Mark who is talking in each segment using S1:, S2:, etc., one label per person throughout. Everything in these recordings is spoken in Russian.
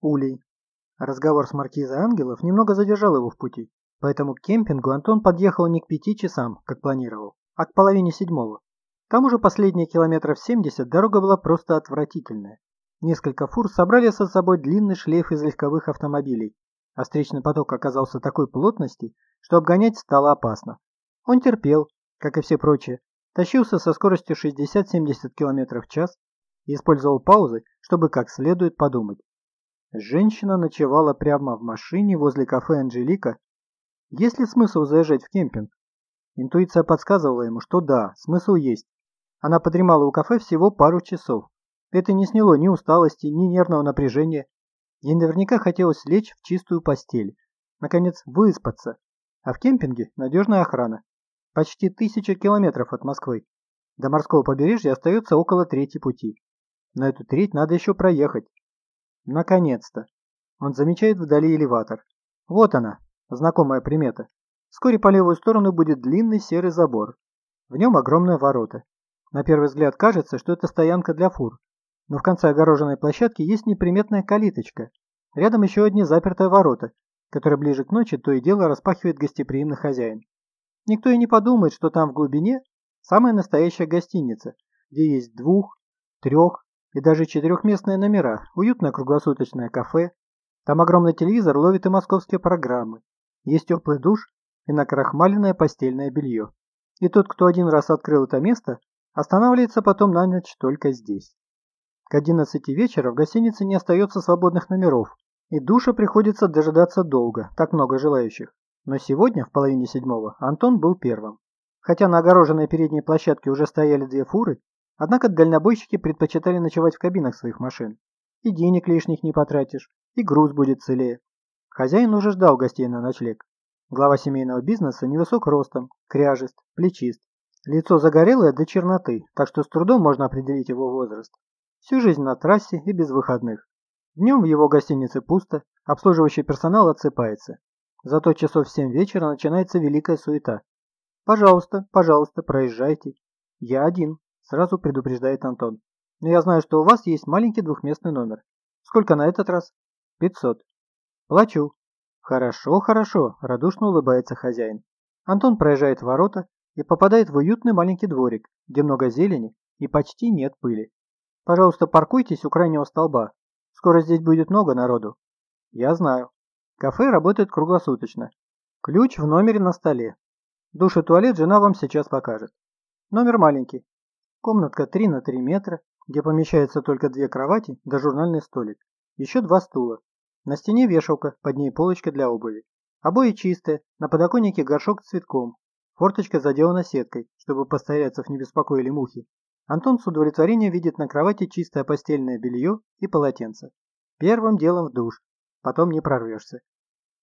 S1: Улей. Разговор с маркизой Ангелов немного задержал его в пути, поэтому к кемпингу Антон подъехал не к пяти часам, как планировал, а к половине седьмого. К тому же последние километров 70 дорога была просто отвратительная. Несколько фур собрали со собой длинный шлейф из легковых автомобилей, а встречный поток оказался такой плотности, что обгонять стало опасно. Он терпел, как и все прочие, тащился со скоростью 60-70 км в час и использовал паузы, чтобы как следует подумать. Женщина ночевала прямо в машине возле кафе «Анжелика». Есть ли смысл заезжать в кемпинг? Интуиция подсказывала ему, что да, смысл есть. Она подремала у кафе всего пару часов. Это не сняло ни усталости, ни нервного напряжения. Ей наверняка хотелось лечь в чистую постель. Наконец, выспаться. А в кемпинге надежная охрана. Почти тысяча километров от Москвы. До морского побережья остается около трети пути. На эту треть надо еще проехать. Наконец-то. Он замечает вдали элеватор. Вот она, знакомая примета. Вскоре по левую сторону будет длинный серый забор. В нем огромные ворота. На первый взгляд кажется, что это стоянка для фур. Но в конце огороженной площадки есть неприметная калиточка. Рядом еще одни запертые ворота, которые ближе к ночи то и дело распахивает гостеприимный хозяин. Никто и не подумает, что там в глубине самая настоящая гостиница, где есть двух, трех и даже четырехместные номера, уютное круглосуточное кафе, там огромный телевизор ловит и московские программы, есть теплый душ и накрахмаленное постельное белье. И тот, кто один раз открыл это место, останавливается потом на ночь только здесь. К 11 вечера в гостинице не остается свободных номеров, и душа приходится дожидаться долго, так много желающих. Но сегодня, в половине седьмого, Антон был первым. Хотя на огороженной передней площадке уже стояли две фуры, однако дальнобойщики предпочитали ночевать в кабинах своих машин. И денег лишних не потратишь, и груз будет целее. Хозяин уже ждал гостей на ночлег. Глава семейного бизнеса невысок ростом, кряжест, плечист. Лицо загорелое до черноты, так что с трудом можно определить его возраст. Всю жизнь на трассе и без выходных. Днем в его гостинице пусто, обслуживающий персонал отсыпается. Зато часов в семь вечера начинается великая суета. «Пожалуйста, пожалуйста, проезжайте». «Я один», – сразу предупреждает Антон. «Но я знаю, что у вас есть маленький двухместный номер. Сколько на этот раз?» «Пятьсот». «Плачу». «Хорошо, хорошо», – радушно улыбается хозяин. Антон проезжает ворота и попадает в уютный маленький дворик, где много зелени и почти нет пыли. «Пожалуйста, паркуйтесь у крайнего столба. Скоро здесь будет много народу». «Я знаю». Кафе работает круглосуточно. Ключ в номере на столе. Душ и туалет жена вам сейчас покажет. Номер маленький. Комнатка 3 на 3 метра, где помещаются только две кровати да журнальный столик. Еще два стула. На стене вешалка, под ней полочка для обуви. Обои чистые, на подоконнике горшок с цветком. Форточка заделана сеткой, чтобы постояльцев не беспокоили мухи. Антон с удовлетворением видит на кровати чистое постельное белье и полотенце. Первым делом в душ потом не прорвешься.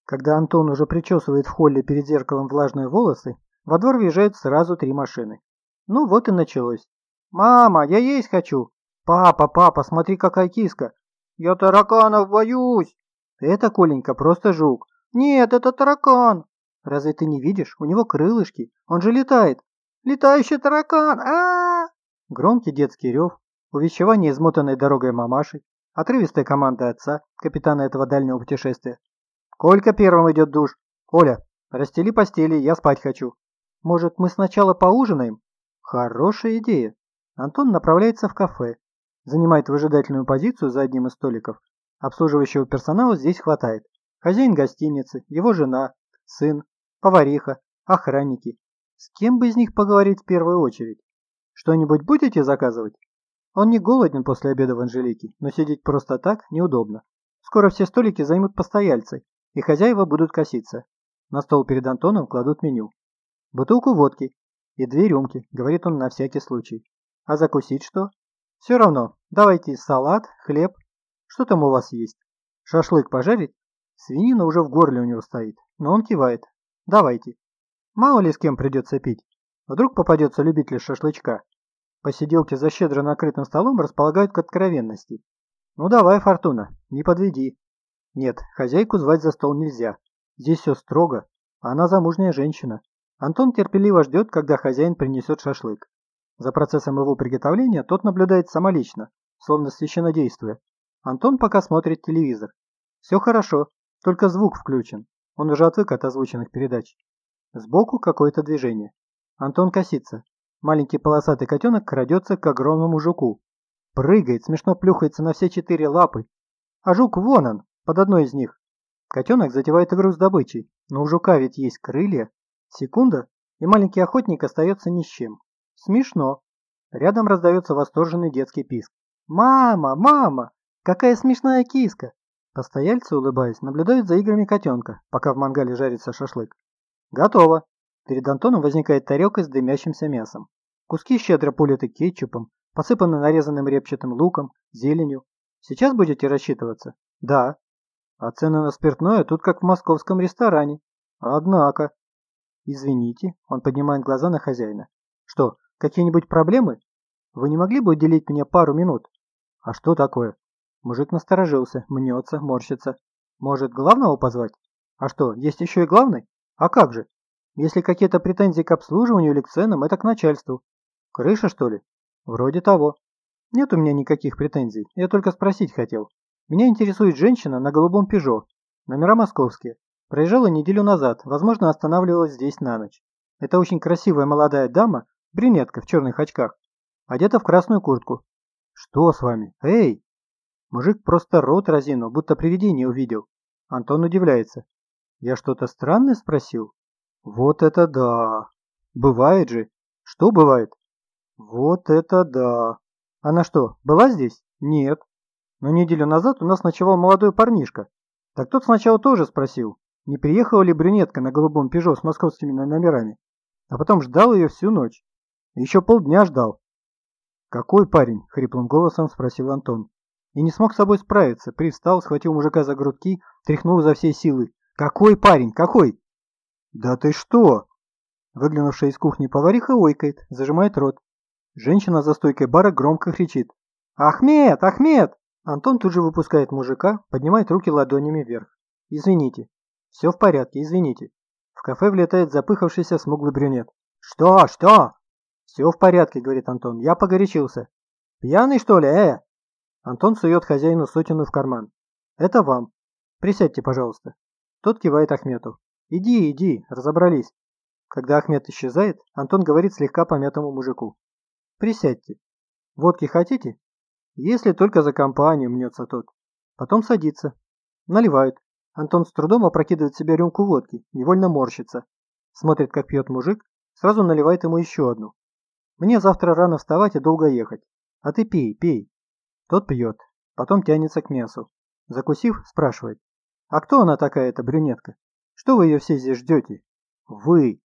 S1: Когда Антон уже причесывает в холле перед зеркалом влажные волосы, во двор въезжают сразу три машины. Ну вот и началось. «Мама, я есть хочу!» «Папа, папа, смотри, какая киска!» «Я тараканов боюсь!» «Это, Коленька, просто жук!» «Нет, это таракан!» «Разве ты не видишь? У него крылышки, он же летает!» «Летающий таракан! а, -а, -а Громкий детский рев, увещевание измотанной дорогой мамаши, Отрывистая команда отца, капитана этого дальнего путешествия. «Колька первым идет душ. Коля, расстели постели, я спать хочу. Может, мы сначала поужинаем?» Хорошая идея. Антон направляется в кафе. Занимает выжидательную позицию за одним из столиков. Обслуживающего персонала здесь хватает. Хозяин гостиницы, его жена, сын, повариха, охранники. С кем бы из них поговорить в первую очередь? Что-нибудь будете заказывать? Он не голоден после обеда в Анжелике, но сидеть просто так неудобно. Скоро все столики займут постояльцы, и хозяева будут коситься. На стол перед Антоном кладут меню. Бутылку водки и две рюмки, говорит он на всякий случай. А закусить что? Все равно, давайте салат, хлеб. Что там у вас есть? Шашлык пожарить? Свинина уже в горле у него стоит, но он кивает. Давайте. Мало ли с кем придется пить. Вдруг попадется любитель шашлычка. Посиделки за щедро накрытым столом располагают к откровенности. Ну давай, Фортуна, не подведи. Нет, хозяйку звать за стол нельзя. Здесь все строго, она замужняя женщина. Антон терпеливо ждет, когда хозяин принесет шашлык. За процессом его приготовления тот наблюдает самолично, словно священнодействуя. Антон пока смотрит телевизор. Все хорошо, только звук включен. Он уже отвык от озвученных передач. Сбоку какое-то движение. Антон косится. Маленький полосатый котенок крадется к огромному жуку. Прыгает, смешно плюхается на все четыре лапы. А жук вон он, под одной из них. Котенок затевает игру с добычей, но у жука ведь есть крылья. Секунда, и маленький охотник остается ни с чем. Смешно. Рядом раздается восторженный детский писк. «Мама! Мама! Какая смешная киска!» Постояльцы, улыбаясь, наблюдают за играми котенка, пока в мангале жарится шашлык. «Готово!» Перед Антоном возникает тарелка с дымящимся мясом. Куски щедро политы кетчупом, посыпаны нарезанным репчатым луком, зеленью. Сейчас будете рассчитываться? Да. А цены на спиртное тут как в московском ресторане. Однако. Извините, он поднимает глаза на хозяина. Что, какие-нибудь проблемы? Вы не могли бы уделить мне пару минут? А что такое? Мужик насторожился, мнется, морщится. Может, главного позвать? А что, есть еще и главный? А как же? Если какие-то претензии к обслуживанию или к ценам, это к начальству. Крыша, что ли? Вроде того. Нет у меня никаких претензий, я только спросить хотел. Меня интересует женщина на голубом Пежо. Номера московские. Проезжала неделю назад, возможно, останавливалась здесь на ночь. Это очень красивая молодая дама, брюнетка в черных очках, одета в красную куртку. Что с вами? Эй! Мужик просто рот разинул, будто привидение увидел. Антон удивляется. Я что-то странное спросил? Вот это да! Бывает же. Что бывает? Вот это да! Она что, была здесь? Нет. Но неделю назад у нас ночевал молодой парнишка. Так тот сначала тоже спросил, не приехала ли брюнетка на голубом Пежо с московскими номерами. А потом ждал ее всю ночь. Еще полдня ждал. «Какой парень?» — хриплым голосом спросил Антон. И не смог с собой справиться. Привстал, схватил мужика за грудки, тряхнул за всей силы. «Какой парень? Какой?» «Да ты что?» Выглянувшая из кухни повариха ойкает, зажимает рот. Женщина за стойкой бара громко кричит. «Ахмед! Ахмед!» Антон тут же выпускает мужика, поднимает руки ладонями вверх. «Извините. Все в порядке, извините». В кафе влетает запыхавшийся смуглый брюнет. «Что? Что?» «Все в порядке», — говорит Антон. «Я погорячился». «Пьяный, что ли, э?» Антон сует хозяину сотину в карман. «Это вам. Присядьте, пожалуйста». Тот кивает Ахмету. «Иди, иди, разобрались». Когда Ахмед исчезает, Антон говорит слегка помятому мужику. «Присядьте. Водки хотите?» «Если только за компанию», — мнется тот. Потом садится. Наливают. Антон с трудом опрокидывает себе рюмку водки, невольно морщится. Смотрит, как пьет мужик, сразу наливает ему еще одну. «Мне завтра рано вставать и долго ехать. А ты пей, пей». Тот пьет, потом тянется к мясу. Закусив, спрашивает. «А кто она такая, эта брюнетка? Что вы ее все здесь ждете?» «Вы!»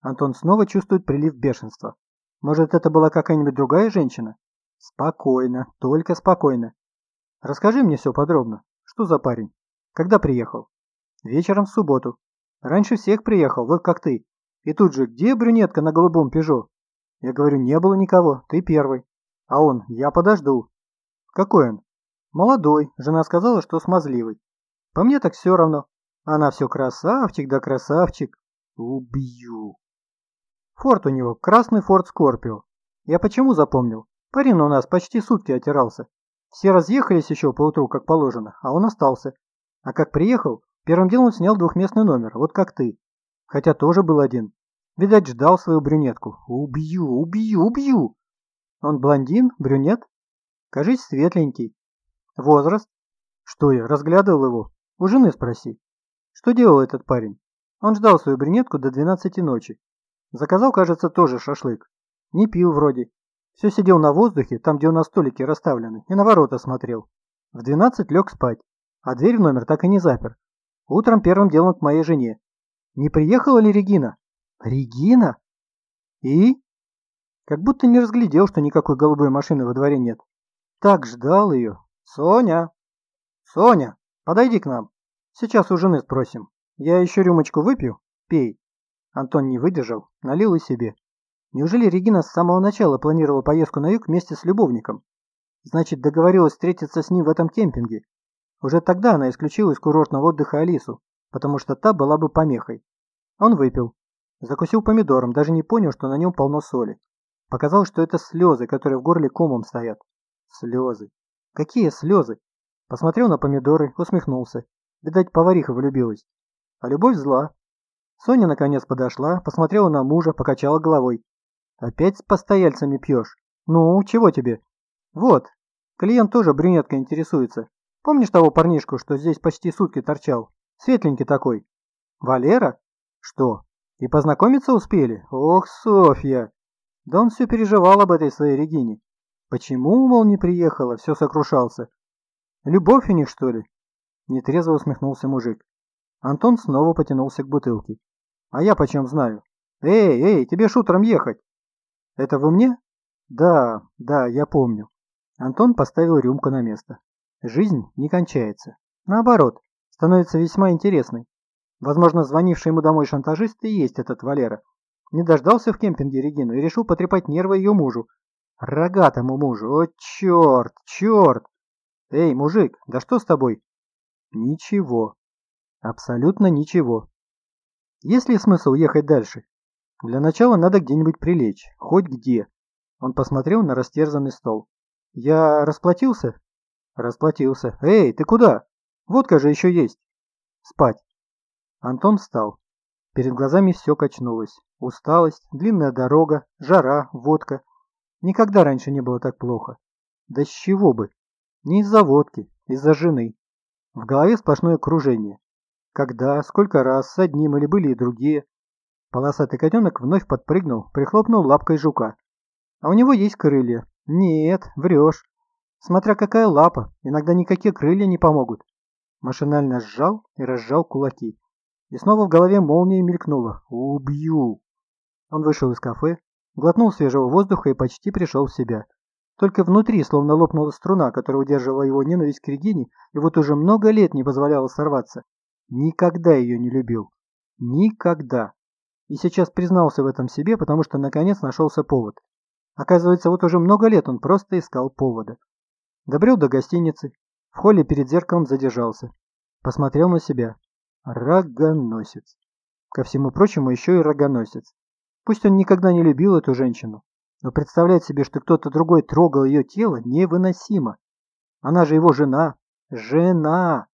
S1: Антон снова чувствует прилив бешенства. Может, это была какая-нибудь другая женщина? Спокойно, только спокойно. Расскажи мне все подробно. Что за парень? Когда приехал? Вечером в субботу. Раньше всех приехал, вот как ты. И тут же, где брюнетка на голубом Пежо? Я говорю, не было никого, ты первый. А он, я подожду. Какой он? Молодой, жена сказала, что смазливый. По мне так все равно. Она все красавчик да красавчик. Убью. Форт у него, красный Форд Скорпио. Я почему запомнил? Парень у нас почти сутки отирался. Все разъехались еще поутру, как положено, а он остался. А как приехал, первым делом снял двухместный номер, вот как ты. Хотя тоже был один. Видать, ждал свою брюнетку. Убью, убью, убью. Он блондин, брюнет? Кажись, светленький. Возраст? Что я, разглядывал его? У жены спроси. Что делал этот парень? Он ждал свою брюнетку до 12 ночи. Заказал, кажется, тоже шашлык. Не пил вроде. Все сидел на воздухе, там, где у нас столики расставлены, и на ворота смотрел. В 12 лег спать, а дверь в номер так и не запер. Утром первым делом к моей жене. Не приехала ли Регина? Регина? И? Как будто не разглядел, что никакой голубой машины во дворе нет. Так ждал ее. Соня! Соня, подойди к нам. Сейчас у жены спросим. Я еще рюмочку выпью? Пей. Антон не выдержал, налил и себе. Неужели Регина с самого начала планировала поездку на юг вместе с любовником? Значит, договорилась встретиться с ним в этом кемпинге. Уже тогда она исключила из курортного отдыха Алису, потому что та была бы помехой. Он выпил. Закусил помидором, даже не понял, что на нем полно соли. Показалось, что это слезы, которые в горле комом стоят. Слезы. Какие слезы? Посмотрел на помидоры, усмехнулся. Видать, повариха влюбилась. А любовь зла. Соня наконец подошла, посмотрела на мужа, покачала головой. «Опять с постояльцами пьешь? Ну, чего тебе?» «Вот, клиент тоже брюнеткой интересуется. Помнишь того парнишку, что здесь почти сутки торчал? Светленький такой». «Валера? Что, и познакомиться успели? Ох, Софья!» Да он все переживал об этой своей Регине. Почему, мол, не приехала, все сокрушался. Любовь у них, что ли? Нетрезво усмехнулся мужик. Антон снова потянулся к бутылке. А я почем знаю? Эй, эй, тебе шутером ехать. Это вы мне? Да, да, я помню. Антон поставил рюмку на место. Жизнь не кончается. Наоборот, становится весьма интересной. Возможно, звонивший ему домой шантажист и есть этот Валера. Не дождался в кемпинге Регину и решил потрепать нервы ее мужу. Рогатому мужу. О, черт, черт! Эй, мужик, да что с тобой? Ничего. Абсолютно ничего. Есть ли смысл ехать дальше? Для начала надо где-нибудь прилечь. Хоть где. Он посмотрел на растерзанный стол. Я расплатился? Расплатился. Эй, ты куда? Водка же еще есть. Спать. Антон встал. Перед глазами все качнулось. Усталость, длинная дорога, жара, водка. Никогда раньше не было так плохо. Да с чего бы? Не из-за водки, из-за жены. В голове сплошное кружение. Когда, сколько раз, с одним или были и другие. Полосатый котенок вновь подпрыгнул, прихлопнул лапкой жука. А у него есть крылья. Нет, врешь. Смотря какая лапа, иногда никакие крылья не помогут. Машинально сжал и разжал кулаки. И снова в голове молнией мелькнуло. «Убью!» Он вышел из кафе, глотнул свежего воздуха и почти пришел в себя. Только внутри словно лопнула струна, которая удерживала его ненависть к Регине, и вот уже много лет не позволяла сорваться. Никогда ее не любил. Никогда. И сейчас признался в этом себе, потому что наконец нашелся повод. Оказывается, вот уже много лет он просто искал повода. Добрел до гостиницы. В холле перед зеркалом задержался. Посмотрел на себя. Рогоносец. Ко всему прочему, еще и рогоносец. Пусть он никогда не любил эту женщину, но представлять себе, что кто-то другой трогал ее тело, невыносимо. Она же его жена. Жена!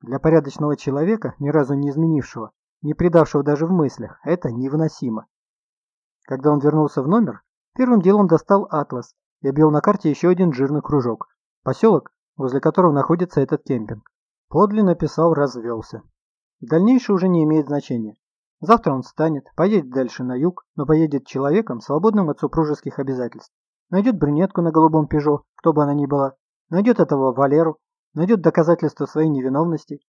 S1: Для порядочного человека, ни разу не изменившего, не предавшего даже в мыслях, это невыносимо. Когда он вернулся в номер, первым делом достал атлас и обвел на карте еще один жирный кружок. Поселок, возле которого находится этот кемпинг. Подле написал «развелся». Дальнейшее уже не имеет значения. Завтра он встанет, поедет дальше на юг, но поедет человеком, свободным от супружеских обязательств. Найдет брюнетку на голубом пежо, кто бы она ни была. Найдет этого Валеру, найдет доказательства своей невиновности.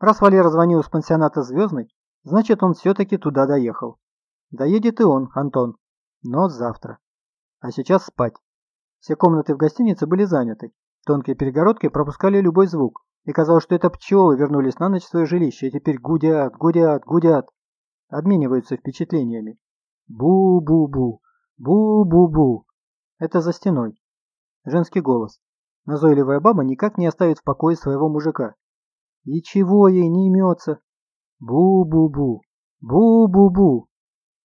S1: Раз Валера звонил из пансионата «Звездный», значит он все-таки туда доехал. Доедет и он, Антон. Но завтра. А сейчас спать. Все комнаты в гостинице были заняты. Тонкие перегородки пропускали любой звук. И казалось, что это пчелы вернулись на ночь в свое жилище и теперь гудят, гудят, гудят обмениваются впечатлениями. Бу-бу-бу, бу-бу-бу. Это за стеной. Женский голос. Назойливая баба никак не оставит в покое своего мужика. И чего ей не имется? Бу-бу-бу, бу-бу-бу.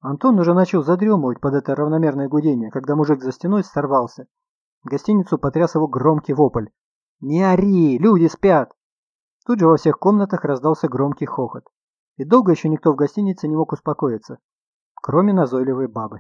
S1: Антон уже начал задремывать под это равномерное гудение, когда мужик за стеной сорвался. В гостиницу потряс его громкий вопль. «Не ори! Люди спят!» Тут же во всех комнатах раздался громкий хохот. И долго еще никто в гостинице не мог успокоиться, кроме назойливой бабы.